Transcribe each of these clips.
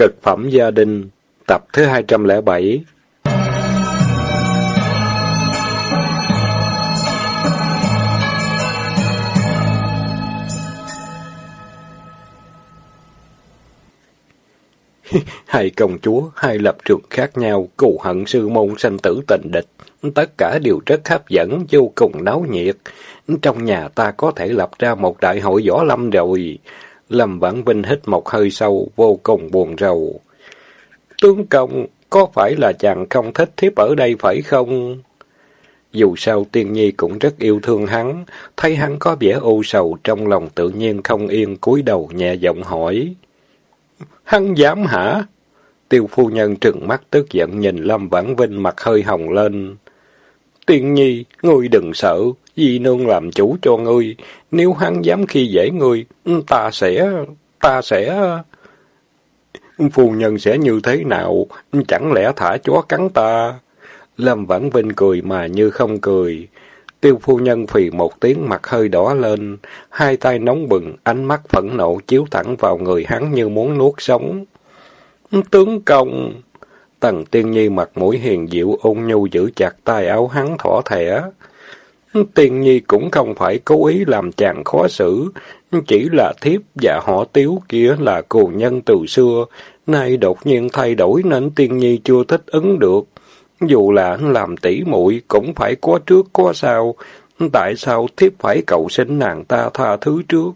Cực phẩm gia đình, tập thứ 207 hai công chúa, hai lập trường khác nhau, cù hận sư môn sanh tử tình địch, tất cả đều rất hấp dẫn, vô cùng náo nhiệt. Trong nhà ta có thể lập ra một đại hội võ lâm rồi. Lâm Vãn Vinh hít một hơi sâu, vô cùng buồn rầu. Tướng công, có phải là chàng không thích thiếp ở đây phải không? Dù sao tiên nhi cũng rất yêu thương hắn, thấy hắn có vẻ u sầu trong lòng tự nhiên không yên cúi đầu nhẹ giọng hỏi. Hắn dám hả? Tiêu phu nhân trừng mắt tức giận nhìn Lâm Vãn Vinh mặt hơi hồng lên. Tiên nhi, ngươi đừng sợ, di nương làm chủ cho ngươi. Nếu hắn dám khi dễ ngươi, ta sẽ... ta sẽ... Phu nhân sẽ như thế nào? Chẳng lẽ thả chó cắn ta? Lâm Vãn Vinh cười mà như không cười. Tiêu phu nhân phì một tiếng mặt hơi đỏ lên, hai tay nóng bừng, ánh mắt phẫn nộ chiếu thẳng vào người hắn như muốn nuốt sống. Tướng công! Tần tiên nhi mặt mũi hiền diệu ôn nhu giữ chặt tay áo hắn thỏ thẻ. Tiên nhi cũng không phải cố ý làm chàng khó xử, chỉ là thiếp và họ tiếu kia là cù nhân từ xưa, nay đột nhiên thay đổi nên tiên nhi chưa thích ứng được. Dù là làm tỷ muội cũng phải có trước có sau. Tại sao thiếp phải cầu xin nàng ta tha thứ trước?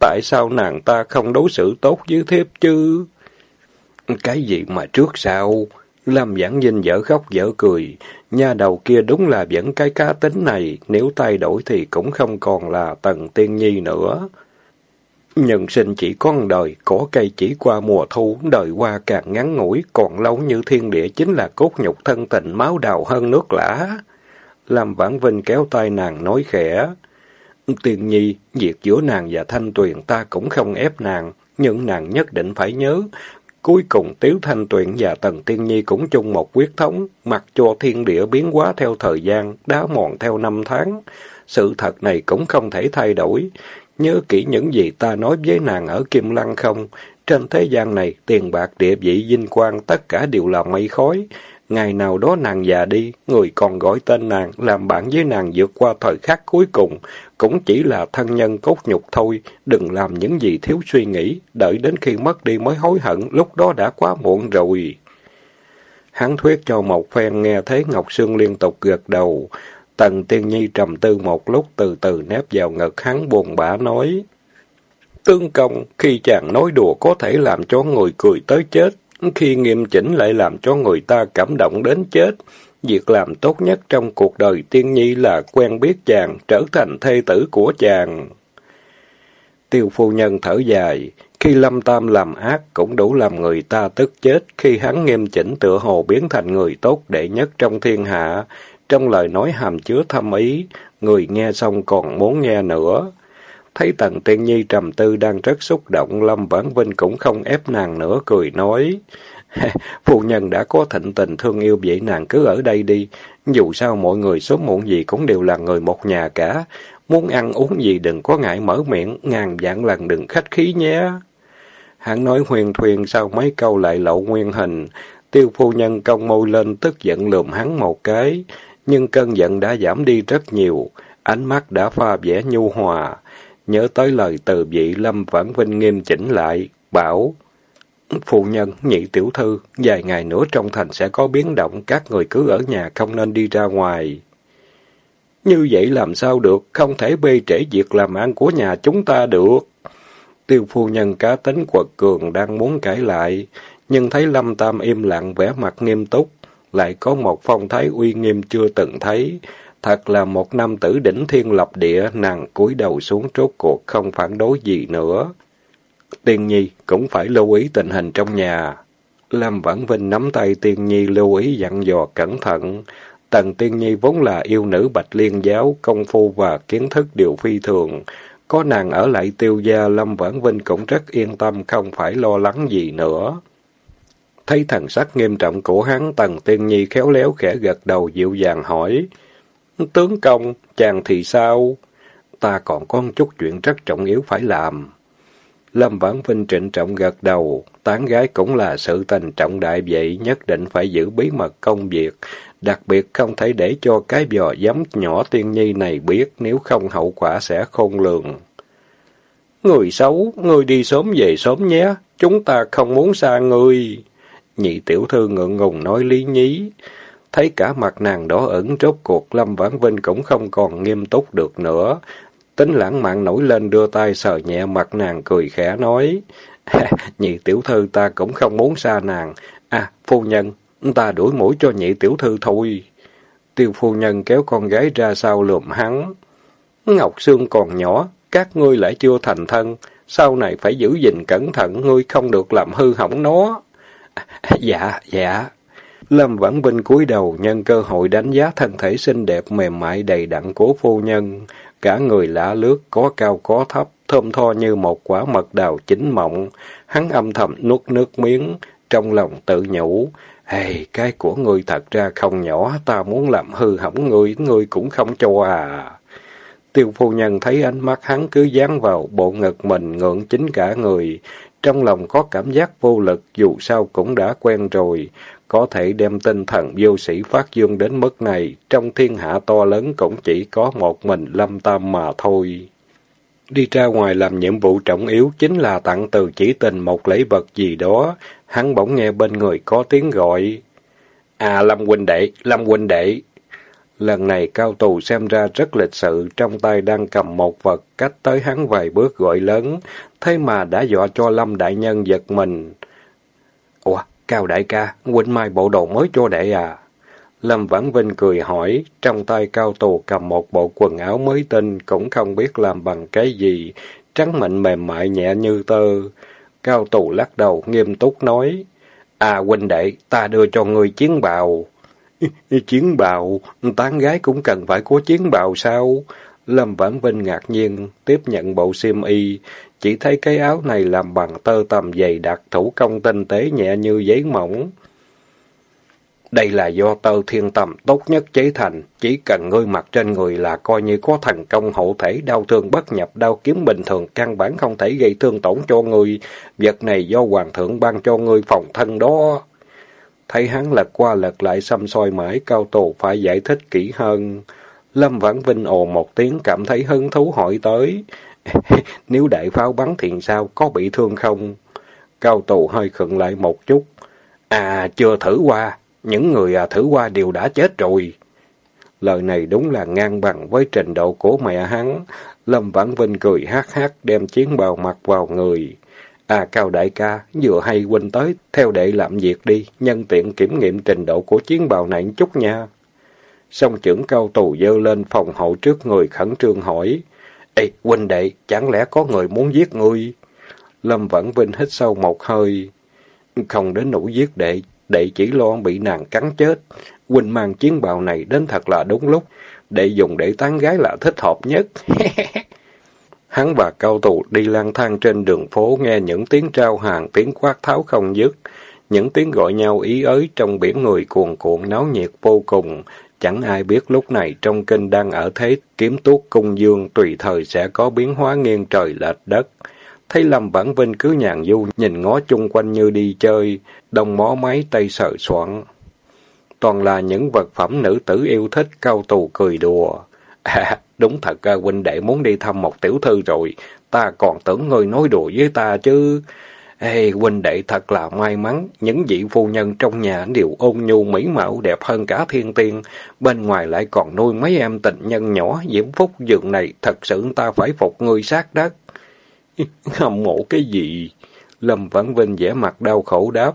Tại sao nàng ta không đối xử tốt với thiếp chứ? Cái gì mà trước sau? Lâm Giảng Vinh dở khóc dở cười. Nhà đầu kia đúng là vẫn cái cá tính này, nếu thay đổi thì cũng không còn là Tần Tiên Nhi nữa. Nhân sinh chỉ có một đời, cỏ cây chỉ qua mùa thu, đời qua càng ngắn ngủi, còn lâu như thiên địa chính là cốt nhục thân tình máu đào hơn nước lã. Lâm Vãn Vinh kéo tay nàng nói khẽ. Tiên nhi, việc giữa nàng và Thanh Tuyền ta cũng không ép nàng, nhưng nàng nhất định phải nhớ. Cuối cùng Tiếu Thanh tuyển và Tần Tiên Nhi cũng chung một quyết thống, mặc cho thiên địa biến hóa theo thời gian, đá mòn theo năm tháng. Sự thật này cũng không thể thay đổi. Nhớ kỹ những gì ta nói với nàng ở Kim Lăng không? Trên thế gian này, tiền bạc, địa vị, vinh quang, tất cả đều là mây khói. Ngày nào đó nàng già đi, người còn gọi tên nàng, làm bạn với nàng vượt qua thời khắc cuối cùng, cũng chỉ là thân nhân cốt nhục thôi, đừng làm những gì thiếu suy nghĩ, đợi đến khi mất đi mới hối hận, lúc đó đã quá muộn rồi. Hắn thuyết cho một phen nghe thấy Ngọc Sương liên tục gật đầu, Tần Tiên Nhi trầm tư một lúc từ từ nép vào ngực hắn buồn bã nói. Tương công, khi chàng nói đùa có thể làm cho người cười tới chết, khi nghiêm chỉnh lại làm cho người ta cảm động đến chết. Việc làm tốt nhất trong cuộc đời Tiên Nhi là quen biết chàng, trở thành thê tử của chàng. Tiêu phu nhân thở dài, khi Lâm Tam làm ác cũng đủ làm người ta tức chết, khi hắn nghiêm chỉnh tựa hồ biến thành người tốt đệ nhất trong thiên hạ, trong lời nói hàm chứa thâm ý, người nghe xong còn muốn nghe nữa. Thấy Tần Tiên Nhi trầm tư đang rất xúc động, Lâm Vãn Vinh cũng không ép nàng nữa, cười nói. Phu nhân đã có thịnh tình thương yêu vậy nàng cứ ở đây đi. Dù sao mọi người sớm muộn gì cũng đều là người một nhà cả. Muốn ăn uống gì đừng có ngại mở miệng, ngàn vạn lần đừng khách khí nhé. Hắn nói huyền thuyền sau mấy câu lại lộ nguyên hình. Tiêu phu nhân cong môi lên tức giận lườm hắn một cái nhưng cơn giận đã giảm đi rất nhiều, ánh mắt đã pha vẻ nhu hòa. Nhớ tới lời từ vị Lâm Vãn Vinh nghiêm chỉnh lại, bảo, Phụ nhân, nhị tiểu thư, vài ngày nữa trong thành sẽ có biến động, các người cứ ở nhà không nên đi ra ngoài. Như vậy làm sao được, không thể bê trễ việc làm ăn của nhà chúng ta được. Tiêu phu nhân cá tính quật cường đang muốn cãi lại, nhưng thấy Lâm Tam im lặng vẻ mặt nghiêm túc, lại có một phong thái uy nghiêm chưa từng thấy. Thật là một nam tử đỉnh thiên lập địa, nàng cúi đầu xuống trốt cuộc không phản đối gì nữa. Tiên Nhi cũng phải lưu ý tình hình trong nhà. Lâm Vãn Vinh nắm tay Tiên Nhi lưu ý dặn dò cẩn thận. Tần Tiên Nhi vốn là yêu nữ bạch liên giáo, công phu và kiến thức đều phi thường. Có nàng ở lại tiêu gia, Lâm Vãn Vinh cũng rất yên tâm, không phải lo lắng gì nữa. Thấy thần sắc nghiêm trọng của hắn, Tần Tiên Nhi khéo léo khẽ gật đầu dịu dàng hỏi. Tướng công, chàng thì sao? Ta còn có một chút chuyện rất trọng yếu phải làm. Lâm Vãn Vinh trịnh trọng gật đầu, tán gái cũng là sự tình trọng đại vậy, nhất định phải giữ bí mật công việc, đặc biệt không thể để cho cái bò giấm nhỏ tiên nhi này biết, nếu không hậu quả sẽ khôn lường. Người xấu, người đi sớm về sớm nhé, chúng ta không muốn xa người. Nhị tiểu thư ngượng ngùng nói lý nhí. Thấy cả mặt nàng đỏ ẩn rốt cuộc, Lâm Vãn Vinh cũng không còn nghiêm túc được nữa. Tính lãng mạn nổi lên đưa tay sờ nhẹ mặt nàng cười khẽ nói. nhị tiểu thư ta cũng không muốn xa nàng. À, phu nhân, ta đuổi mũi cho nhị tiểu thư thôi. Tiêu phu nhân kéo con gái ra sau lườm hắn. Ngọc Sương còn nhỏ, các ngươi lại chưa thành thân. Sau này phải giữ gìn cẩn thận, ngươi không được làm hư hỏng nó. dạ, dạ. Lâm Vãn Vinh cúi đầu nhân cơ hội đánh giá thân thể xinh đẹp mềm mại đầy đặn của phu nhân. Cả người lạ lướt, có cao có thấp, thơm tho như một quả mật đào chín mọng. Hắn âm thầm nuốt nước miếng, trong lòng tự nhủ. Hey, cái của ngươi thật ra không nhỏ, ta muốn làm hư hỏng ngươi, ngươi cũng không cho à. Tiêu phu nhân thấy ánh mắt hắn cứ dán vào bộ ngực mình ngượng chính cả người. Trong lòng có cảm giác vô lực, dù sao cũng đã quen rồi. Có thể đem tinh thần vô sĩ phát dương đến mức này, trong thiên hạ to lớn cũng chỉ có một mình lâm tam mà thôi. Đi ra ngoài làm nhiệm vụ trọng yếu chính là tặng từ chỉ tình một lễ vật gì đó. Hắn bỗng nghe bên người có tiếng gọi. À Lâm huynh đệ, Lâm huynh đệ. Lần này cao tù xem ra rất lịch sự, trong tay đang cầm một vật, cách tới hắn vài bước gọi lớn, thế mà đã dọa cho Lâm đại nhân giật mình. Cao đại ca, huynh mai bộ đồ mới cho đệ à? Lâm Vãn Vinh cười hỏi, trong tay cao tù cầm một bộ quần áo mới tinh, cũng không biết làm bằng cái gì, trắng mịn mềm mại nhẹ như tơ. Cao tù lắc đầu, nghiêm túc nói, À huynh đệ, ta đưa cho người chiến bào. chiến bào? Tán gái cũng cần phải có chiến bào sao? Lâm Vãn Vinh ngạc nhiên, tiếp nhận bộ xiêm y, chỉ thấy cái áo này làm bằng tơ tầm dày đặc, thủ công tinh tế nhẹ như giấy mỏng. Đây là do tơ thiên tầm tốt nhất chế thành, chỉ cần ngươi mặc trên người là coi như có thành công hộ thể đau thương bất nhập đau kiếm bình thường căn bản không thể gây thương tổn cho ngươi, vật này do hoàng thượng ban cho ngươi phòng thân đó. Thấy hắn lật qua lật lại xăm soi mãi, cao tổ phải giải thích kỹ hơn. Lâm Vãn Vinh ồ một tiếng cảm thấy hứng thú hỏi tới. Nếu đại pháo bắn thì sao, có bị thương không? Cao tù hơi khựng lại một chút. À, chưa thử qua. Những người à, thử qua đều đã chết rồi. Lời này đúng là ngang bằng với trình độ của mẹ hắn. Lâm Vãn Vinh cười hát hát đem chiến bào mặc vào người. À Cao đại ca, vừa hay huynh tới, theo đệ làm việc đi, nhân tiện kiểm nghiệm trình độ của chiến bào này chút nha. Song trưởng cao tù dơ lên phòng hậu trước người khẩn trương hỏi. Ê, huynh đệ, chẳng lẽ có người muốn giết ngươi? Lâm vẫn Vinh hít sâu một hơi. Không đến nỗi giết đệ, đệ chỉ lo bị nàng cắn chết. Huynh mang chiến bào này đến thật là đúng lúc. Đệ dùng để tán gái là thích hợp nhất. Hắn và cao tù đi lang thang trên đường phố nghe những tiếng trao hàng, tiếng quát tháo không dứt. Những tiếng gọi nhau ý ới trong biển người cuồn cuộn náo nhiệt vô cùng. Chẳng ai biết lúc này trong kinh đang ở thế kiếm tuốt cung dương tùy thời sẽ có biến hóa nghiêng trời lệch đất. Thấy Lâm Vãn Vinh cứ nhàn du, nhìn ngó chung quanh như đi chơi, đông mó máy tay sợ soạn. Toàn là những vật phẩm nữ tử yêu thích, cao tù cười đùa. À, đúng thật à, huynh đệ muốn đi thăm một tiểu thư rồi, ta còn tưởng ngươi nói đùa với ta chứ. Ê, huynh đệ thật là may mắn, những vị phu nhân trong nhà đều ôn nhu mỹ mạo đẹp hơn cả thiên tiên, bên ngoài lại còn nuôi mấy em tình nhân nhỏ, diễm phúc dường này, thật sự ta phải phục người sát đất. Hâm mộ cái gì? Lâm Vãn Vinh vẻ mặt đau khổ đáp.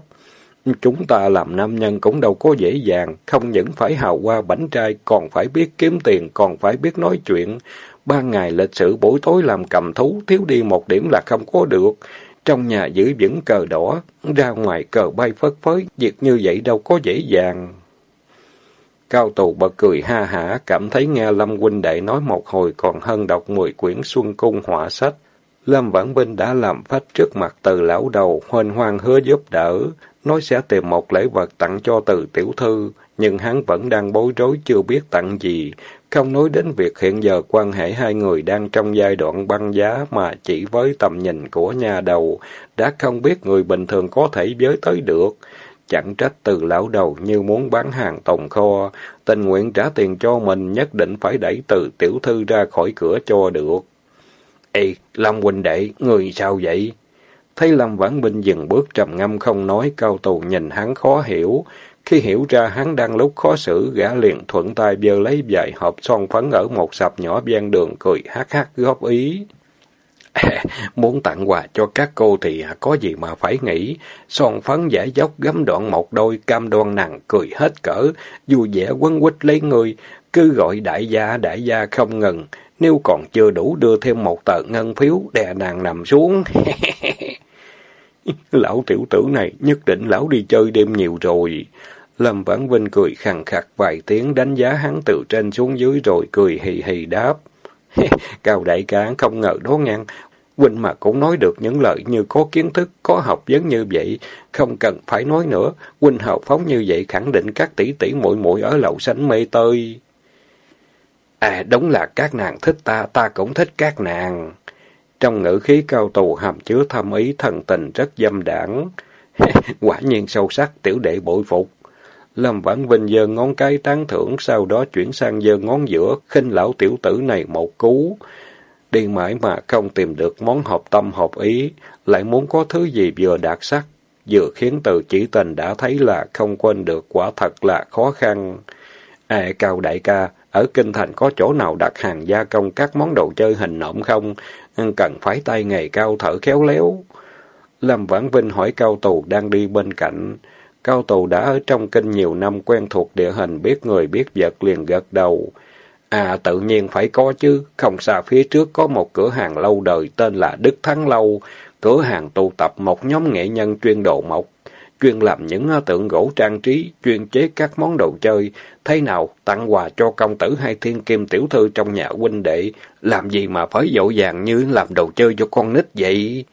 Chúng ta làm nam nhân cũng đâu có dễ dàng, không những phải hào hoa bánh trai, còn phải biết kiếm tiền, còn phải biết nói chuyện. Ban ngày lịch sử buổi tối làm cầm thú, thiếu đi một điểm là không có được. Trong nhà giữ vững cờ đỏ, ra ngoài cờ bay phất phới, việc như vậy đâu có dễ dàng. Cao tù bật cười ha hả, cảm thấy nghe Lâm huynh đệ nói một hồi còn hơn đọc mười quyển xuân cung họa sách. Lâm Vãn Vinh đã làm phách trước mặt từ lão đầu, hoành hoang hứa giúp đỡ, nói sẽ tìm một lễ vật tặng cho từ tiểu thư, nhưng hắn vẫn đang bối rối chưa biết tặng gì. Không nói đến việc hiện giờ quan hệ hai người đang trong giai đoạn băng giá mà chỉ với tầm nhìn của nhà đầu, đã không biết người bình thường có thể với tới được. Chẳng trách từ lão đầu như muốn bán hàng tồn kho, tình nguyện trả tiền cho mình nhất định phải đẩy từ tiểu thư ra khỏi cửa cho được. Ê, Lâm huynh đệ, người sao vậy? Thấy Lâm Vãn Binh dừng bước trầm ngâm không nói, cao tù nhìn hắn khó hiểu. Khi hiểu ra hắn đang lúc khó xử, gã liền thuận tay giơ lấy vài hộp son phấn ở một sạp nhỏ ven đường cười hát hát góp ý. muốn tặng quà cho các cô thì à, có gì mà phải nghĩ. Son phấn giải dốc gấm đoạn một đôi cam đoan nặng cười hết cỡ, vui vẻ quấn quýt lấy người, cứ gọi đại gia đại gia không ngừng. Nếu còn chưa đủ đưa thêm một tờ ngân phiếu, đè nàng nằm xuống. lão tiểu tử này, nhất định lão đi chơi đêm nhiều rồi. Lâm Vãn Vinh cười khằng khặc vài tiếng đánh giá hắn từ trên xuống dưới rồi cười hì hì đáp. Cao đại ca không ngờ đó ngang, Huynh mà cũng nói được những lời như có kiến thức, có học vấn như vậy, không cần phải nói nữa, Huynh hào phóng như vậy khẳng định các tỷ tỷ muội muội ở lậu sánh mê tơi. À, đúng là các nàng thích ta, ta cũng thích các nàng. Trong ngữ khí cao tù hàm chứa thâm ý thần tình rất dâm đảng. Quả nhiên sâu sắc, tiểu đệ bội phục. Lâm Vãn Vinh giơ ngón cái tán thưởng, sau đó chuyển sang giơ ngón giữa, khinh lão tiểu tử này một cú. Đi mãi mà không tìm được món hợp tâm hợp ý, lại muốn có thứ gì vừa đạt sắc, vừa khiến từ chỉ tình đã thấy là không quên được quả thật là khó khăn. À, Cao đại ca, ở Kinh Thành có chỗ nào đặt hàng gia công các món đồ chơi hình nộm không? Ừ, cần phải tay nghề cao thở khéo léo. Lâm Vãn Vinh hỏi Cao Tù đang đi bên cạnh. Cao Tù đã ở trong kinh nhiều năm quen thuộc địa hình biết người biết vật liền gật đầu. À tự nhiên phải có chứ, không xa phía trước có một cửa hàng lâu đời tên là Đức Thắng Lâu. Cửa hàng tụ tập một nhóm nghệ nhân chuyên đồ mộc, chuyên làm những à, tượng gỗ trang trí, chuyên chế các món đồ chơi. Thế nào, tặng quà cho công tử hay thiên kim tiểu thư trong nhà huynh đệ, làm gì mà phải dỗ dàng như làm đồ chơi cho con nít vậy?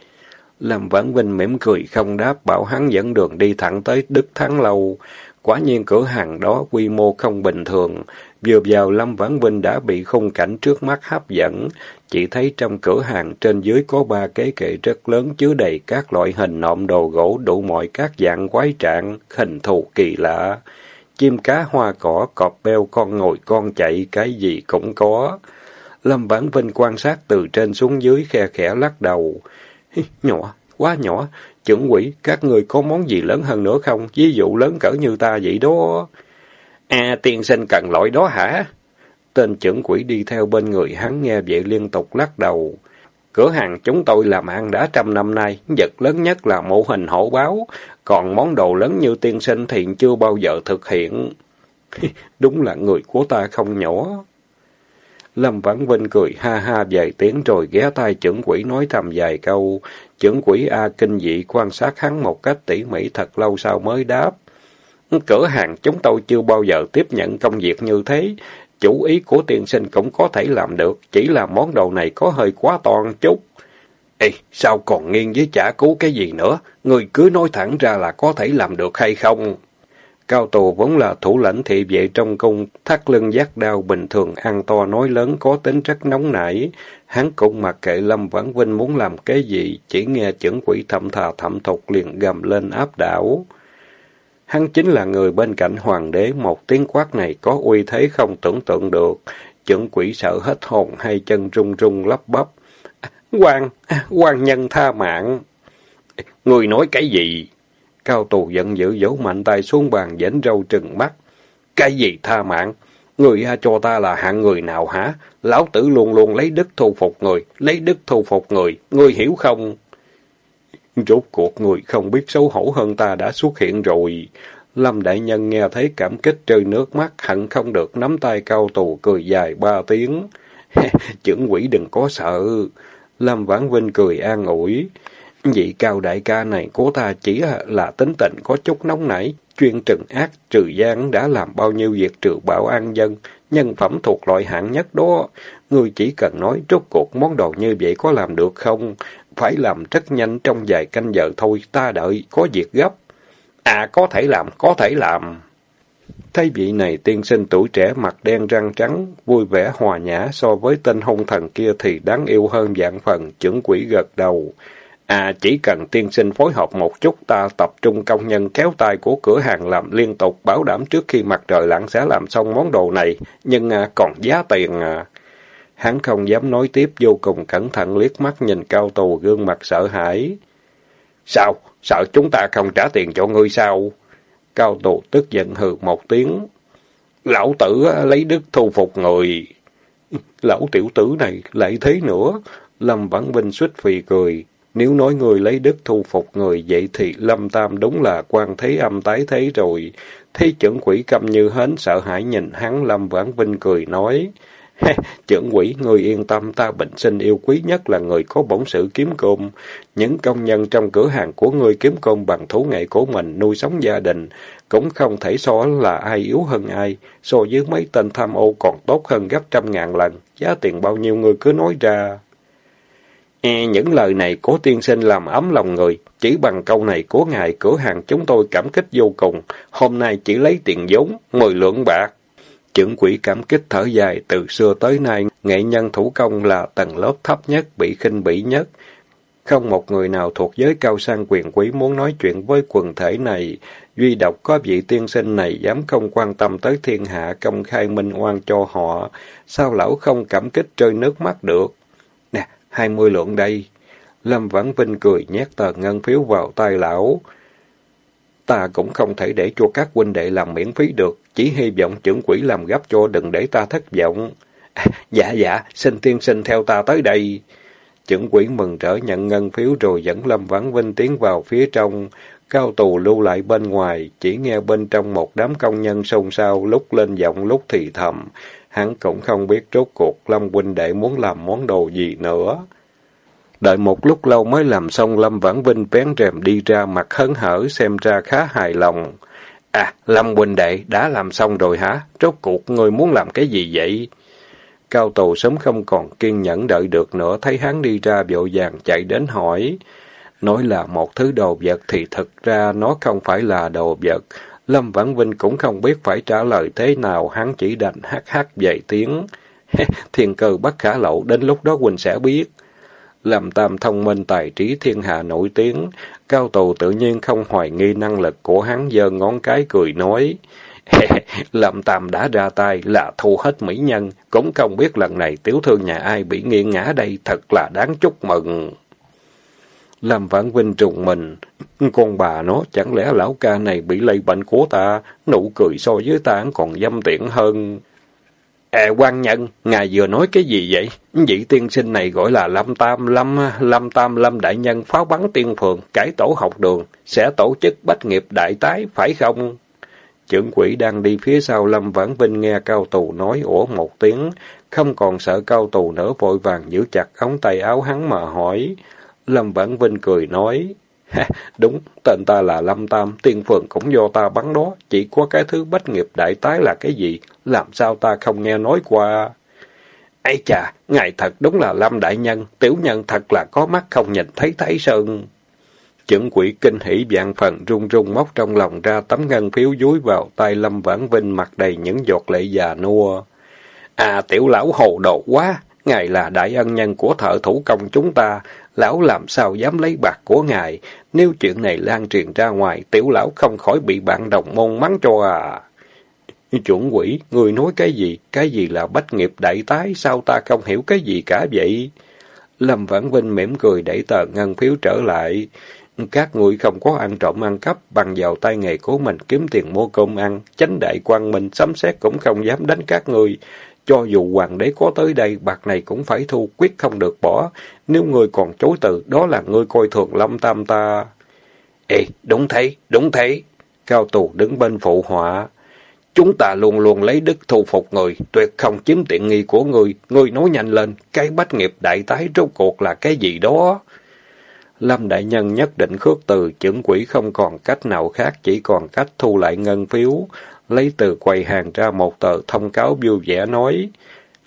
Lâm Vãn Vinh mỉm cười không đáp, bảo hắn dẫn đường đi thẳng tới Đức Thắng Lâu. Quả nhiên cửa hàng đó quy mô không bình thường. Vừa vào Lâm Vãn Vinh đã bị khung cảnh trước mắt hấp dẫn. Chỉ thấy trong cửa hàng trên dưới có ba cái kệ rất lớn chứa đầy các loại hình nộm đồ gỗ đủ mọi các dạng quái trạng, hình thù kỳ lạ. Chim cá hoa cỏ, cọp beo, con ngồi, con chạy, cái gì cũng có. Lâm Vãn Vinh quan sát từ trên xuống dưới khe khẽ lắc đầu. Nhỏ, quá nhỏ, chuẩn quỷ, các người có món gì lớn hơn nữa không? Ví dụ lớn cỡ như ta vậy đó. À, tiên sinh cần loại đó hả? Tên trưởng quỷ đi theo bên người hắn nghe vậy liên tục lắc đầu. Cửa hàng chúng tôi làm ăn đã trăm năm nay, vật lớn nhất là mô hình hổ báo, còn món đồ lớn như tiên sinh thì chưa bao giờ thực hiện. Đúng là người của ta không nhỏ. Lâm Vãn Vinh cười ha ha vài tiếng rồi ghé tai trưởng quỷ nói thầm vài câu. Trưởng quỷ A kinh dị quan sát hắn một cách tỉ mỉ thật lâu sau mới đáp. Cửa hàng chúng tôi chưa bao giờ tiếp nhận công việc như thế. Chủ ý của tiên sinh cũng có thể làm được, chỉ là món đồ này có hơi quá toan chút. Ê, sao còn nghiêng với trả cứu cái gì nữa? Người cứ nói thẳng ra là có thể làm được hay không? Cao tù vốn là thủ lãnh thị vệ trong cung, thắt lưng giác đao bình thường ăn to nói lớn có tính rất nóng nảy. Hắn cũng mặc kệ Lâm Vãn Vinh muốn làm cái gì, chỉ nghe trưởng quỷ thậm thà thậm thục liền gầm lên áp đảo. Hắn chính là người bên cạnh hoàng đế, một tiếng quát này có uy thế không tưởng tượng được. chuẩn quỷ sợ hết hồn, hai chân run run lắp bắp. quan, quan nhân tha mạng. Người nói cái gì? Cao tù giận dữ dấu mạnh tay xuống bàn dễn râu trừng mắt. Cái gì tha mạng? Người ha cho ta là hạng người nào hả? Lão tử luôn luôn lấy đức thu phục người, lấy đức thu phục người, ngươi hiểu không? Rốt cuộc người không biết xấu hổ hơn ta đã xuất hiện rồi. Lâm Đại Nhân nghe thấy cảm kích rơi nước mắt, hẳn không được nắm tay cao tù cười dài ba tiếng. Chưởng quỷ đừng có sợ. Lâm Vãn Vinh cười an ủi. Vị cao đại ca này của ta chỉ là tính tình có chút nóng nảy, chuyên trừng ác, trừ gian đã làm bao nhiêu việc trừ bảo an dân, nhân phẩm thuộc loại hạng nhất đó. Ngươi chỉ cần nói rốt cuộc món đồ như vậy có làm được không? Phải làm rất nhanh trong vài canh giờ thôi, ta đợi, có việc gấp. À, có thể làm, có thể làm. Thấy vị này tiên sinh tuổi trẻ mặt đen răng trắng, vui vẻ hòa nhã so với tên hung thần kia thì đáng yêu hơn dạng phần, chuẩn quỷ gật đầu. À, chỉ cần tiên sinh phối hợp một chút ta tập trung công nhân kéo tay của cửa hàng làm liên tục bảo đảm trước khi mặt trời lặn sẽ làm xong món đồ này, nhưng à, còn giá tiền à. Hắn không dám nói tiếp, vô cùng cẩn thận liếc mắt nhìn cao tù gương mặt sợ hãi. Sao? Sợ chúng ta không trả tiền cho ngươi sao? Cao tù tức giận hừ một tiếng. Lão tử lấy đức thu phục người. Lão tiểu tử này lại thế nữa. Lâm Vãn Vinh suýt phì cười. Nếu nói người lấy đức thu phục người vậy thì Lâm Tam đúng là quan thế âm tái thế rồi. Thấy chuẩn quỷ câm như hến sợ hãi nhìn hắn, Lâm Vãn Vinh cười nói. Trưởng quỷ, người yên tâm, ta bệnh sinh yêu quý nhất là người có bổn sự kiếm cơm. Những công nhân trong cửa hàng của ngươi kiếm cơm bằng thủ nghệ của mình, nuôi sống gia đình, cũng không thể so là ai yếu hơn ai. So với mấy tên tham ô còn tốt hơn gấp trăm ngàn lần. Giá tiền bao nhiêu người cứ nói ra. E, những lời này của tiên sinh làm ấm lòng người. Chỉ bằng câu này của ngài, cửa hàng chúng tôi cảm kích vô cùng. Hôm nay chỉ lấy tiền vốn, mười lượng bạc. Chứng quỷ cảm kích thở dài, từ xưa tới nay, nghệ nhân thủ công là tầng lớp thấp nhất, bị khinh bỉ nhất. Không một người nào thuộc giới cao sang quyền quý muốn nói chuyện với quần thể này. Duy độc có vị tiên sinh này dám không quan tâm tới thiên hạ, công khai minh oan cho họ. Sao lão không cảm kích rơi nước mắt được? Nè, hai mươi lượng đây. Lâm Vãn Vinh cười nhét tờ ngân phiếu vào tay lão. Ta cũng không thể để cho các huynh đệ làm miễn phí được, chỉ hy vọng trưởng quỷ làm gấp cho đừng để ta thất vọng. À, dạ dạ, xin tiên sinh theo ta tới đây. Trưởng quỷ mừng rỡ nhận ngân phiếu rồi dẫn Lâm Vãn Vinh tiến vào phía trong. Cao tù lưu lại bên ngoài, chỉ nghe bên trong một đám công nhân xôn xao, lúc lên giọng lúc thì thầm. Hắn cũng không biết rốt cuộc Lâm huynh đệ muốn làm món đồ gì nữa. Đợi một lúc lâu mới làm xong, Lâm Vãn Vinh vén rèm đi ra mặt hớn hở, xem ra khá hài lòng. À, Lâm quỳnh đệ, đã làm xong rồi hả? Rốt cuộc ngươi muốn làm cái gì vậy? Cao tù sớm không còn kiên nhẫn đợi được nữa, thấy hắn đi ra vội vàng chạy đến hỏi. Nói là một thứ đồ vật thì thật ra nó không phải là đồ vật. Lâm Vãn Vinh cũng không biết phải trả lời thế nào, hắn chỉ đành hát hát vài tiếng. Thiên cơ bất khả lậu, đến lúc đó quỳnh sẽ biết. Lâm Tam thông minh tài trí thiên hạ nổi tiếng, cao tù tự nhiên không hoài nghi năng lực của hắn giơ ngón cái cười nói. Lâm Tam đã ra tay là thu hết mỹ nhân, cũng không biết lần này tiểu thư nhà ai bị nghiêng ngã đây, thật là đáng chúc mừng. Lâm Vãn Vinh trùng mình, con bà nó, chẳng lẽ lão ca này bị lây bệnh của ta, nụ cười so với ta còn dâm tiện hơn. À, quan nhân, ngài vừa nói cái gì vậy? Vị tiên sinh này gọi là Lâm Tam, Lâm, Lâm Tam, Lâm Đại Nhân pháo bắn tiên phường, cải tổ học đường, sẽ tổ chức bách nghiệp đại tái, phải không? Trưởng quỷ đang đi phía sau Lâm Vãn Vinh nghe cao tù nói ủa một tiếng, không còn sợ cao tù nữa vội vàng giữ chặt ống tay áo hắn mà hỏi. Lâm Vãn Vinh cười nói, đúng, tên ta là Lâm Tam, tiên phượng cũng do ta bắn đó, chỉ có cái thứ bách nghiệp đại tái là cái gì, làm sao ta không nghe nói qua. Ây chà, ngài thật đúng là Lâm Đại Nhân, tiểu nhân thật là có mắt không nhìn thấy thấy sơn. Chứng quỷ kinh hỉ vạn phần run run móc trong lòng ra tấm ngân phiếu dúi vào tay Lâm Vãn Vinh mặt đầy những giọt lệ già nua. À tiểu lão hồ đồ quá, ngài là đại ân nhân của thợ thủ công chúng ta, lão làm sao dám lấy bạc của ngài, nếu chuyện này lan truyền ra ngoài, tiểu lão không khỏi bị bạn đồng môn mắng cho à. Chuẩn quỷ, người nói cái gì? Cái gì là bách nghiệp đại tái? Sao ta không hiểu cái gì cả vậy? Lâm Vãn Vinh mỉm cười đẩy tờ ngân phiếu trở lại. Các người không có ăn trộm ăn cắp, bằng vào tay nghề của mình kiếm tiền mua cơm ăn, chánh đại quan mình sấm xét cũng không dám đánh các người. Cho dù hoàng đế có tới đây, bạc này cũng phải thu, quyết không được bỏ. Nếu người còn chối từ, đó là người coi thường lâm tam ta. Ê, đúng thế, đúng thế. Cao tù đứng bên phụ họa. Chúng ta luôn luôn lấy đức thu phục người, tuyệt không chiếm tiện nghi của người. Người nói nhanh lên, cái bách nghiệp đại tái rốt cuộc là cái gì đó? Lâm Đại Nhân nhất định khước từ, chứng quỷ không còn cách nào khác, chỉ còn cách thu lại ngân phiếu, lấy từ quầy hàng ra một tờ thông cáo vui vẻ nói.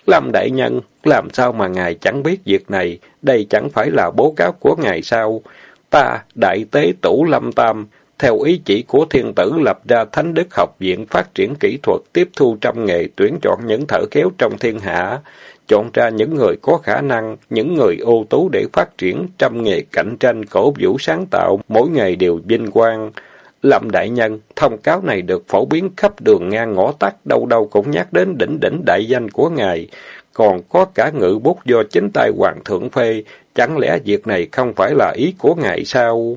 Lâm Đại Nhân, làm sao mà ngài chẳng biết việc này, đây chẳng phải là bố cáo của ngài sao? Ta, Đại Tế Tủ Lâm Tam, theo ý chỉ của thiên tử lập ra Thánh Đức Học viện phát triển kỹ thuật tiếp thu trăm nghề tuyển chọn những thợ khéo trong thiên hạ, chọn ra những người có khả năng, những người ưu tú để phát triển trăm nghề cạnh tranh cổ vũ sáng tạo, mỗi ngày đều vinh quang. Lâm đại nhân, thông cáo này được phổ biến khắp đường ngang ngõ tắt, đâu đâu cũng nhắc đến đỉnh đỉnh đại danh của ngài. Còn có cả ngự bút do chính tay hoàng thượng phê, chẳng lẽ việc này không phải là ý của ngài sao?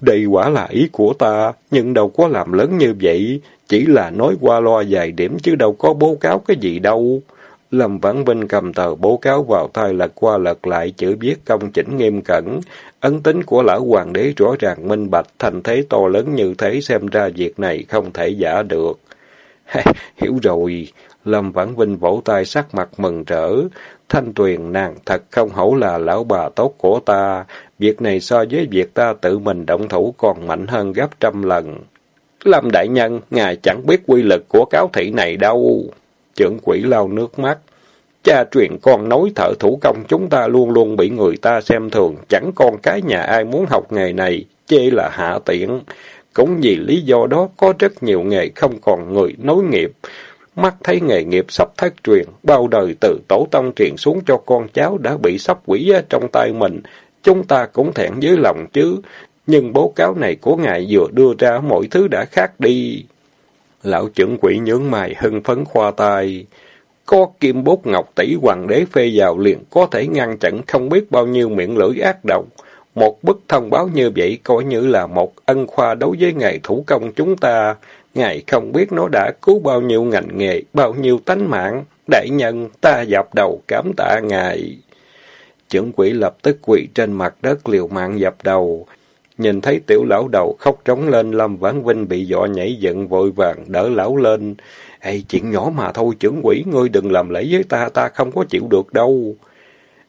Đây quả là ý của ta, nhưng đâu có làm lớn như vậy, chỉ là nói qua loa vài điểm chứ đâu có bố cáo cái gì đâu. Lâm Vãn Vinh cầm tờ bố cáo vào tay lật qua lật lại chữ viết công chỉnh nghiêm cẩn. Ấn tính của lão hoàng đế rõ ràng minh bạch, thành thế to lớn như thế xem ra việc này không thể giả được. Hiểu rồi, Lâm Vãn Vinh vỗ tay sắc mặt mừng rỡ. Thanh Tuyền nàng thật không hổ là lão bà tốt của ta. Việc này so với việc ta tự mình động thủ còn mạnh hơn gấp trăm lần. Lâm Đại Nhân, ngài chẳng biết quy lực của cáo thị này đâu. Trưởng quỷ lau nước mắt. Cha truyền con nói thợ thủ công chúng ta luôn luôn bị người ta xem thường. Chẳng con cái nhà ai muốn học nghề này, chê là hạ tiện. Cũng vì lý do đó có rất nhiều nghề không còn người nối nghiệp. Mắt thấy nghề nghiệp sắp thất truyền, bao đời từ tổ tông truyền xuống cho con cháu đã bị sắp quỷ trong tay mình. Chúng ta cũng thẹn dưới lòng chứ. Nhưng bố cáo này của ngài vừa đưa ra mọi thứ đã khác đi. Lão trưởng quỷ nhướng mày hưng phấn khoa tay. Có kim bút ngọc tỷ hoàng đế phê vào liền có thể ngăn chặn không biết bao nhiêu miệng lưỡi ác độc. Một bức thông báo như vậy coi như là một ân khoa đối với ngài thủ công chúng ta. Ngài không biết nó đã cứu bao nhiêu ngành nghề, bao nhiêu tánh mạng. Đại nhân, ta dập đầu cảm tạ ngài. Trưởng quỷ lập tức quỳ trên mặt đất liều mạng dập đầu. Nhìn thấy tiểu lão đầu khóc trống lên, Lâm Vãn Vinh bị dọa nhảy dựng vội vàng, đỡ lão lên. Ê, chuyện nhỏ mà thôi, trưởng quỷ, ngươi đừng làm lễ với ta, ta không có chịu được đâu.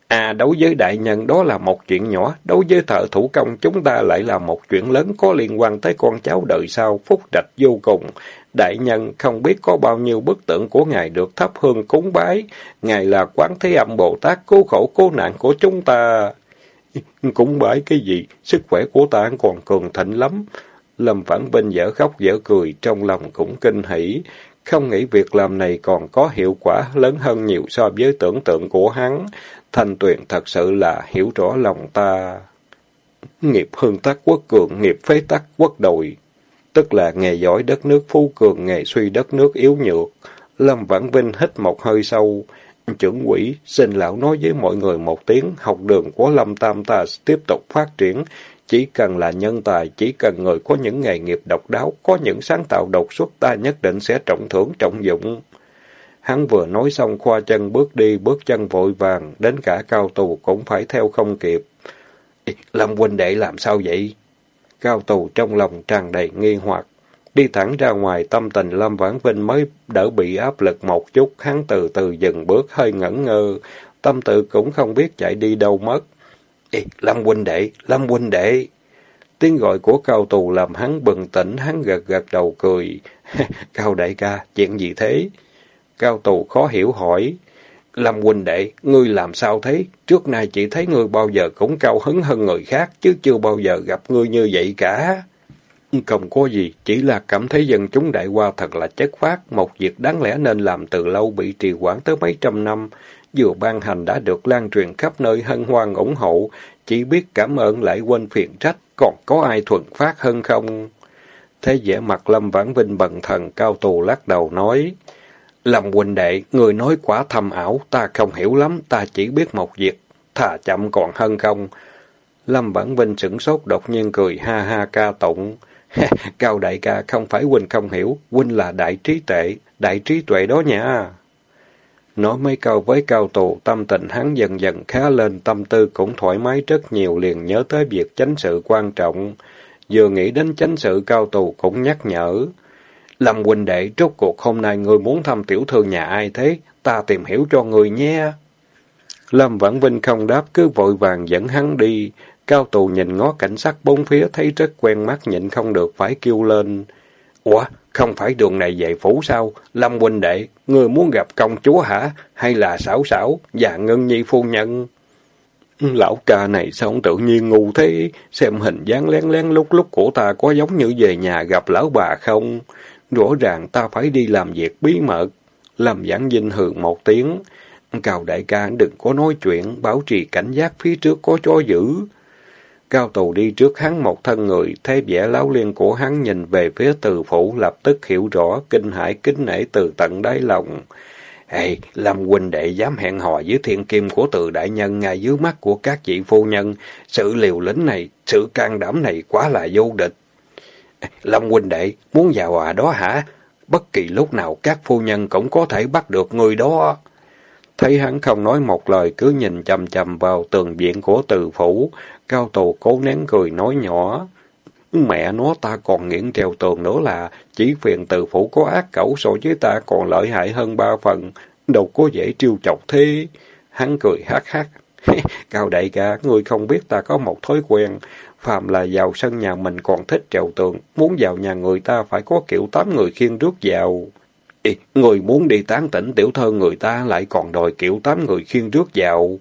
À, đối với đại nhân đó là một chuyện nhỏ, đối với thợ thủ công chúng ta lại là một chuyện lớn có liên quan tới con cháu đời sau, phúc trạch vô cùng. Đại nhân không biết có bao nhiêu bức tượng của Ngài được thắp hương cúng bái, Ngài là quán thế âm Bồ Tát cứu khổ cứu nạn của chúng ta. Cúng bái cái gì, sức khỏe của ta còn cường thịnh lắm. Lâm Vãn Vinh dở khóc dở cười, trong lòng cũng kinh hỉ. Không nghĩ việc làm này còn có hiệu quả lớn hơn nhiều so với tưởng tượng của hắn. Thanh Tuyền thật sự là hiểu rõ lòng ta. Nghiệp hương tắc quốc cường, nghiệp phế tắc quốc đội, Tức là nghề giỏi đất nước phú cường, nghề suy đất nước yếu nhược. Lâm Vãn Vinh hít một hơi sâu. Trưởng quỷ, xin lão nói với mọi người một tiếng, học đường của Lâm Tam ta tiếp tục phát triển. Chỉ cần là nhân tài, chỉ cần người có những nghề nghiệp độc đáo, có những sáng tạo đột xuất ta nhất định sẽ trọng thưởng trọng dụng. Hắn vừa nói xong khoa chân bước đi, bước chân vội vàng, đến cả cao tù cũng phải theo không kịp. Lâm huynh đệ làm sao vậy? Cao tù trong lòng tràn đầy nghi hoặc. Đi thẳng ra ngoài tâm tình Lâm Vãn Vinh mới đỡ bị áp lực một chút, hắn từ từ dừng bước hơi ngẩn ngơ, tâm tự cũng không biết chạy đi đâu mất. Ê, Lâm huynh đệ, Lâm huynh đệ! Tiếng gọi của cao tù làm hắn bừng tỉnh, hắn gật gật đầu cười. cao đại ca, chuyện gì thế? Cao tù khó hiểu hỏi. Lâm huynh đệ, ngươi làm sao thế? Trước nay chỉ thấy ngươi bao giờ cũng cao hứng hơn người khác, chứ chưa bao giờ gặp ngươi như vậy cả. Không có gì, chỉ là cảm thấy dân chúng đại qua thật là chất phát, một việc đáng lẽ nên làm từ lâu bị trì hoãn tới mấy trăm năm. Vừa ban hành đã được lan truyền khắp nơi hân hoan ủng hộ, chỉ biết cảm ơn lại quên phiền trách, còn có ai thuận phát hơn không? Thế vẻ mặt Lâm Vãn Vinh bần thần cao tù lắc đầu nói, Lâm huynh đệ, người nói quá thâm ảo, ta không hiểu lắm, ta chỉ biết một việc, thà chậm còn hơn không. Lâm Vãn Vinh sửng sốt đột nhiên cười ha ha ca tụng. Cao đại ca không phải huynh không hiểu, huynh là đại trí tệ đại trí tuệ đó nha. Nói mấy câu với cao tù, tâm tình hắn dần dần khá lên, tâm tư cũng thoải mái rất nhiều, liền nhớ tới việc chánh sự quan trọng. Vừa nghĩ đến chánh sự cao tù cũng nhắc nhở. Lâm huynh đệ, rốt cuộc hôm nay ngươi muốn thăm tiểu thư nhà ai thế? Ta tìm hiểu cho người nhé. Lâm Vãn Vinh không đáp, cứ vội vàng dẫn hắn đi. Cao tù nhìn ngó cảnh sát bốn phía thấy rất quen mắt nhịn không được phải kêu lên. Ủa, không phải đường này về phủ sao? Lâm huynh đệ, người muốn gặp công chúa hả? Hay là xảo xảo và ngân nhi phu nhân? Lão ca này sao tự nhiên ngu thế? Xem hình dáng lén lén lúc lúc của ta có giống như về nhà gặp lão bà không? Rõ ràng ta phải đi làm việc bí mật. Làm giảng dinh hường một tiếng. Cào đại ca đừng có nói chuyện, bảo trì cảnh giác phía trước có chó dữ. Cao tù đi trước hắn một thân người, thấy vẻ láo liên của hắn nhìn về phía từ phủ lập tức hiểu rõ, kinh hãi kính nể từ tận đáy lòng. Ê, Lâm huynh đệ dám hẹn hò với thiên kim của từ đại nhân ngay dưới mắt của các vị phu nhân. Sự liều lĩnh này, sự can đảm này quá là vô địch. Lâm huynh đệ, muốn vào hòa đó hả? Bất kỳ lúc nào các phu nhân cũng có thể bắt được người đó. Thấy hắn không nói một lời cứ nhìn chầm chầm vào tường viện của từ phủ, cao tù cố nén cười nói nhỏ. Mẹ nó ta còn nghiện treo tường nữa là chỉ phiền từ phủ có ác cẩu so với ta còn lợi hại hơn ba phần, đâu có dễ trêu chọc thế. Hắn cười hát hát. Cao đại ca, ngươi không biết ta có một thói quen, phàm là vào sân nhà mình còn thích trèo tường, muốn vào nhà người ta phải có kiểu tám người khiêng rước vào. Ê, người muốn đi tán tỉnh tiểu thơ người ta lại còn đòi kiểu tám người khiêng rước vào.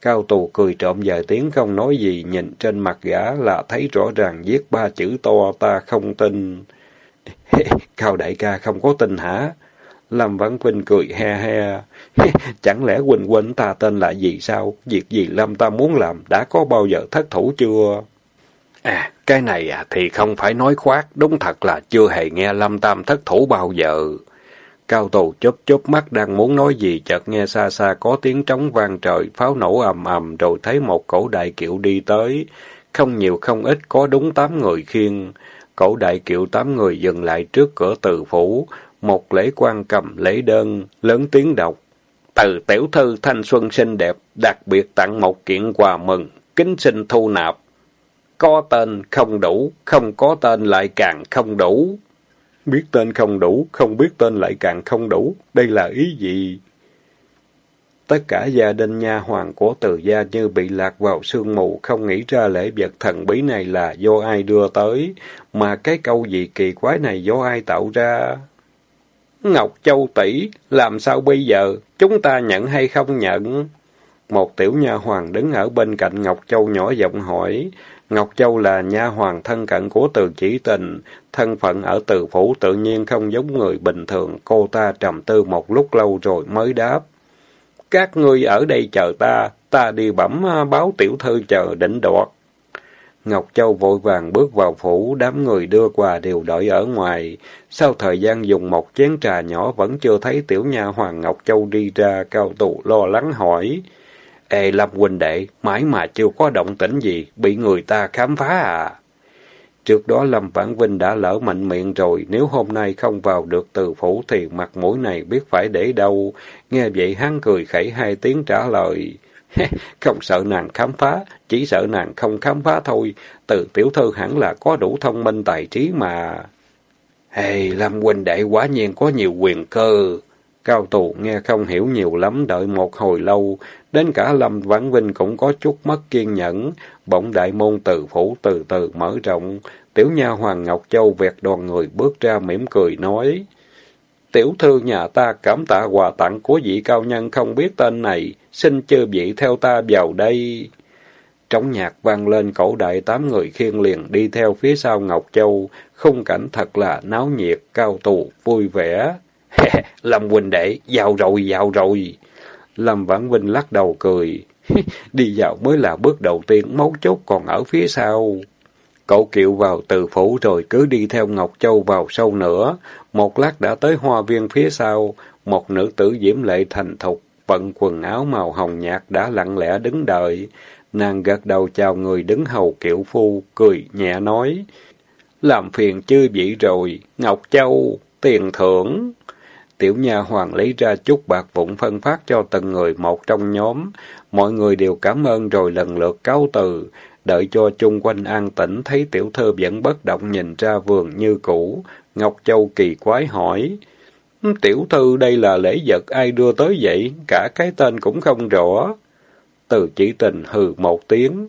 Cao tù cười trộm vài tiếng không nói gì, nhìn trên mặt gã là thấy rõ ràng viết ba chữ to ta không tin. Cao đại ca không có tin hả? Lâm Văn Quynh cười he he. Chẳng lẽ Quỳnh quên ta tên là gì sao? Việc gì Lâm ta muốn làm đã có bao giờ thất thủ chưa? À, cái này à thì không phải nói khoác, đúng thật là chưa hề nghe Lâm Tam thất thủ bao giờ. Cao tù chớp chớp mắt đang muốn nói gì, chợt nghe xa xa có tiếng trống vang trời, pháo nổ ầm ầm, rồi thấy một cổ đại kiệu đi tới. Không nhiều không ít, có đúng tám người khiêng. Cổ đại kiệu tám người dừng lại trước cửa từ phủ. Một lễ quan cầm lễ đơn, lớn tiếng đọc. Từ tiểu thư thanh xuân xinh đẹp, đặc biệt tặng một kiện quà mừng, kính xin thu nạp. Có tên không đủ, không có tên lại càng không đủ. Biết tên không đủ, không biết tên lại càng không đủ. Đây là ý gì? Tất cả gia đình nha hoàng của từ gia như bị lạc vào sương mù, không nghĩ ra lễ vật thần bí này là do ai đưa tới, mà cái câu gì kỳ quái này do ai tạo ra. Ngọc Châu tỷ làm sao bây giờ? Chúng ta nhận hay không nhận? Một tiểu nha hoàng đứng ở bên cạnh Ngọc Châu nhỏ giọng hỏi. Ngọc Châu là nha hoàng thân cận của từ chỉ tình, thân phận ở từ phủ tự nhiên không giống người bình thường, cô ta trầm tư một lúc lâu rồi mới đáp. Các ngươi ở đây chờ ta, ta đi bẩm à, báo tiểu thư chờ định đoạt. Ngọc Châu vội vàng bước vào phủ, đám người đưa quà đều đợi ở ngoài. Sau thời gian dùng một chén trà nhỏ vẫn chưa thấy tiểu nha hoàng Ngọc Châu đi ra, cao tụ lo lắng hỏi. Ê Lâm huynh đệ, mãi mà chưa có động tĩnh gì, bị người ta khám phá à? Trước đó Lâm Vãn Vinh đã lỡ mạnh miệng rồi, nếu hôm nay không vào được từ phủ thì mặt mũi này biết phải để đâu. Nghe vậy hắn cười khẩy hai tiếng trả lời. không sợ nàng khám phá, chỉ sợ nàng không khám phá thôi. Từ tiểu thư hẳn là có đủ thông minh tài trí mà. Hey, Lâm huynh đệ quá nhiên có nhiều quyền cơ. Cao tù nghe không hiểu nhiều lắm, đợi một hồi lâu, đến cả Lâm Vãn Vinh cũng có chút mất kiên nhẫn, bỗng đại môn từ phủ từ từ mở rộng, tiểu nha hoàng Ngọc Châu vẹt đoàn người bước ra mỉm cười nói, Tiểu thư nhà ta cảm tạ quà tặng của vị cao nhân không biết tên này, xin chư vị theo ta vào đây. Trong nhạc vang lên cổ đại tám người khiên liền đi theo phía sau Ngọc Châu, khung cảnh thật là náo nhiệt, cao tù, vui vẻ. Lâm huynh đệ, vào rồi, vào rồi. Lâm Vãn Vinh lắc đầu cười. Đi vào mới là bước đầu tiên, mấu chốt còn ở phía sau. Cậu kiệu vào từ phủ rồi cứ đi theo Ngọc Châu vào sâu nữa. Một lát đã tới hoa viên phía sau, một nữ tử diễm lệ thành thục, vận quần áo màu hồng nhạt đã lặng lẽ đứng đợi. Nàng gật đầu chào người đứng hầu kiệu phu, cười nhẹ nói. Làm phiền chư vị rồi, Ngọc Châu, tiền thưởng. Tiểu nha hoàng lấy ra chút bạc vụn phân phát cho từng người một trong nhóm. Mọi người đều cảm ơn rồi lần lượt cáo từ. Đợi cho chung quanh an tĩnh thấy tiểu thư vẫn bất động nhìn ra vườn như cũ. Ngọc Châu kỳ quái hỏi. Tiểu thư đây là lễ vật ai đưa tới vậy? Cả cái tên cũng không rõ. Từ chỉ tình hừ một tiếng.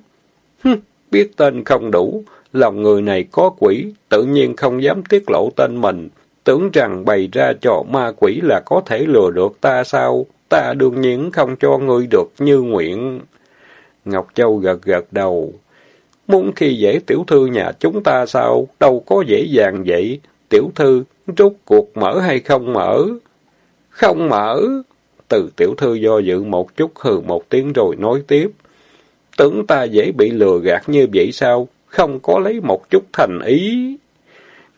biết tên không đủ. Lòng người này có quỷ, tự nhiên không dám tiết lộ tên mình. Tưởng rằng bày ra trò ma quỷ là có thể lừa được ta sao? Ta đương nhiên không cho ngươi được như nguyện. Ngọc Châu gật gật đầu. Muốn khi dễ tiểu thư nhà chúng ta sao? Đâu có dễ dàng vậy. Tiểu thư, rút cuộc mở hay không mở? Không mở. Từ tiểu thư do dự một chút hừ một tiếng rồi nói tiếp. Tưởng ta dễ bị lừa gạt như vậy sao? Không có lấy một chút thành ý.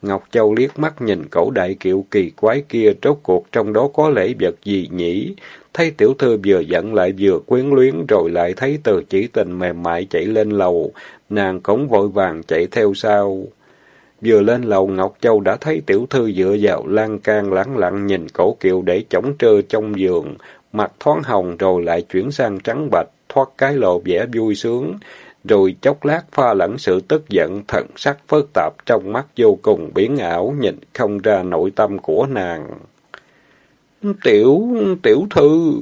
Ngọc Châu liếc mắt nhìn cổ đại kiệu kỳ quái kia, rốt cuộc trong đó có lễ vật gì nhỉ? Thấy tiểu thư vừa giận lại vừa quyến luyến, rồi lại thấy từ chỉ tình mềm mại chạy lên lầu, nàng cũng vội vàng chạy theo sau. Vừa lên lầu, Ngọc Châu đã thấy tiểu thư dựa vào lan can lắng lặng nhìn cổ kiệu để chống trơ trong giường, mặt thoáng hồng rồi lại chuyển sang trắng bạch, thoát cái lộ vẻ vui sướng rồi chốc lát pha lẫn sự tức giận, thần sắc phức tạp trong mắt vô cùng biến ảo, nhìn không ra nội tâm của nàng. Tiểu, tiểu thư...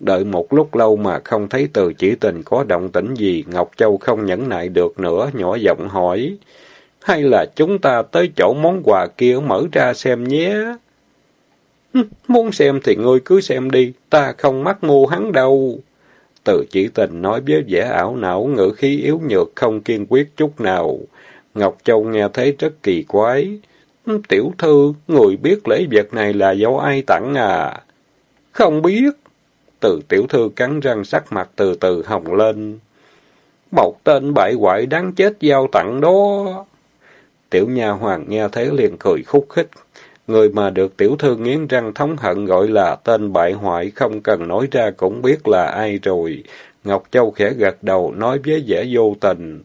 Đợi một lúc lâu mà không thấy từ chỉ tình có động tĩnh gì, Ngọc Châu không nhẫn nại được nữa, nhỏ giọng hỏi. Hay là chúng ta tới chỗ món quà kia mở ra xem nhé? Muốn xem thì ngươi cứ xem đi, ta không mắc mua hắn đâu. Từ chỉ tình nói với vẻ ảo não, ngữ khí yếu nhược, không kiên quyết chút nào. Ngọc Châu nghe thấy rất kỳ quái. Ừ, tiểu thư, người biết lễ vật này là do ai tặng à? Không biết. Từ tiểu thư cắn răng sắc mặt từ từ hồng lên. Một tên bại hoại đáng chết giao tặng đó. Tiểu nha hoàng nghe thấy liền cười khúc khích. Người mà được tiểu thư nghiến răng thống hận gọi là tên bại hoại, không cần nói ra cũng biết là ai rồi. Ngọc Châu khẽ gật đầu, nói với vẻ vô tình.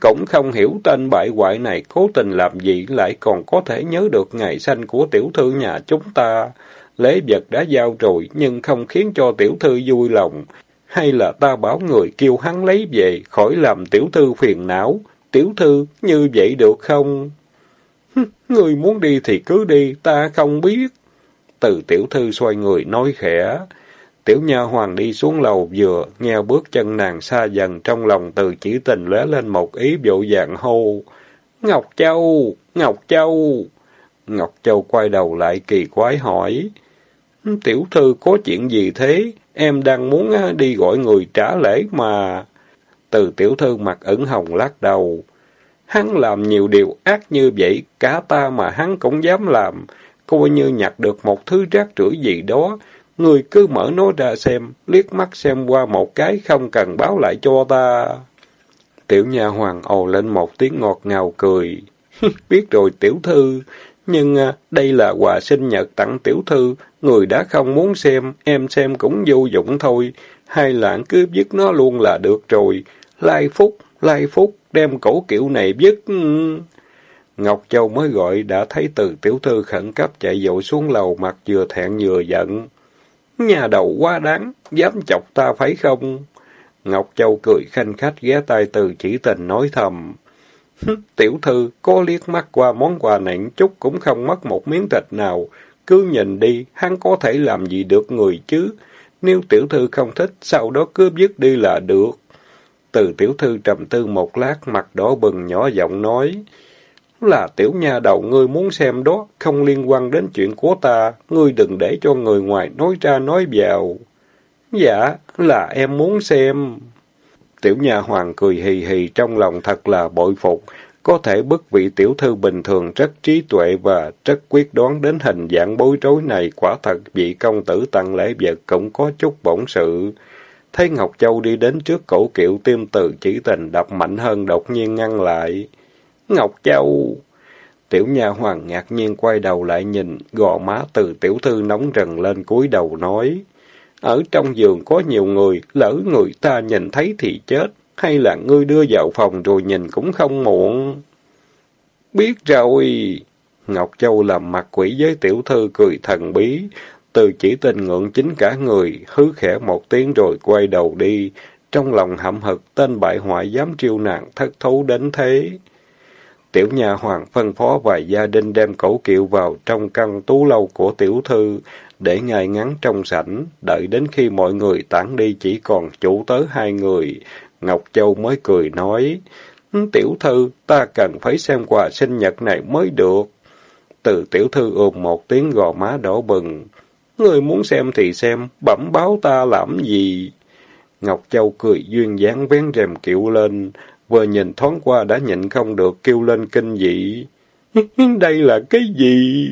Cũng không hiểu tên bại hoại này cố tình làm gì lại còn có thể nhớ được ngày sanh của tiểu thư nhà chúng ta. Lễ vật đã giao rồi, nhưng không khiến cho tiểu thư vui lòng. Hay là ta bảo người kêu hắn lấy về, khỏi làm tiểu thư phiền não. Tiểu thư, như vậy được không? Người muốn đi thì cứ đi, ta không biết. Từ tiểu thư xoay người nói khẽ. Tiểu nha hoàng đi xuống lầu vừa, nghe bước chân nàng xa dần trong lòng từ chỉ tình lóe lên một ý bộ dạng hô. Ngọc Châu! Ngọc Châu! Ngọc Châu quay đầu lại kỳ quái hỏi. Tiểu thư có chuyện gì thế? Em đang muốn à, đi gọi người trả lễ mà. Từ tiểu thư mặt ửng hồng lắc đầu. Hắn làm nhiều điều ác như vậy, cả ta mà hắn cũng dám làm. Coi như nhặt được một thứ rác rưởi gì đó, người cứ mở nó ra xem, liếc mắt xem qua một cái, không cần báo lại cho ta. Tiểu nha hoàng ồ lên một tiếng ngọt ngào cười. Biết rồi tiểu thư, nhưng à, đây là quà sinh nhật tặng tiểu thư, người đã không muốn xem, em xem cũng vô dụng thôi. Hai lạng cứ viết nó luôn là được rồi. Lai phúc, lai phúc đem cổ kiểu này dứt... Ngọc Châu mới gọi đã thấy từ tiểu thư khẩn cấp chạy dội xuống lầu mặt vừa thẹn vừa giận. Nhà đầu quá đáng, dám chọc ta phải không? Ngọc Châu cười khanh khách ghé tay từ chỉ tình nói thầm. Tiểu thư, có liếc mắt qua món quà nặng chút cũng không mất một miếng thịt nào. Cứ nhìn đi, hắn có thể làm gì được người chứ? Nếu tiểu thư không thích, sau đó cứ dứt đi là được. Từ tiểu thư trầm tư một lát, mặt đỏ bừng nhỏ giọng nói. Là tiểu nha đầu ngươi muốn xem đó, không liên quan đến chuyện của ta, ngươi đừng để cho người ngoài nói ra nói vào. Dạ, là em muốn xem. Tiểu nha hoàng cười hì hì trong lòng thật là bội phục, có thể bức vị tiểu thư bình thường rất trí tuệ và rất quyết đoán đến hình dạng bối rối này, quả thật vị công tử tặng lễ vật cũng có chút bổn sự. Thấy Ngọc Châu đi đến trước cổ kiệu Tiêm từ chỉ tình đập mạnh hơn đột nhiên ngăn lại. Ngọc Châu! Tiểu nha hoàng ngạc nhiên quay đầu lại nhìn, gò má từ tiểu thư nóng rần lên cúi đầu nói. Ở trong giường có nhiều người, lỡ người ta nhìn thấy thì chết, hay là ngươi đưa vào phòng rồi nhìn cũng không muộn. Biết rồi! Ngọc Châu làm mặt quỷ với tiểu thư cười thần bí, từ chỉ tình ngượng chính cả người, hứ khẽ một tiếng rồi quay đầu đi. Trong lòng hậm hực, tên bại hoại dám triêu nạn thất thú đến thế. Tiểu nhà hoàng phân phó vài gia đình đem cổ kiệu vào trong căn tú lâu của tiểu thư, để ngài ngắn trong sảnh, đợi đến khi mọi người tản đi chỉ còn chủ tớ hai người. Ngọc Châu mới cười nói, ừ, tiểu thư, ta cần phải xem quà sinh nhật này mới được. Từ tiểu thư ôm một tiếng gò má đỏ bừng. Người muốn xem thì xem, bẩm báo ta làm gì? Ngọc Châu cười duyên dáng vén rèm kiệu lên, vừa nhìn thoáng qua đã nhịn không được kêu lên kinh dị. Đây là cái gì?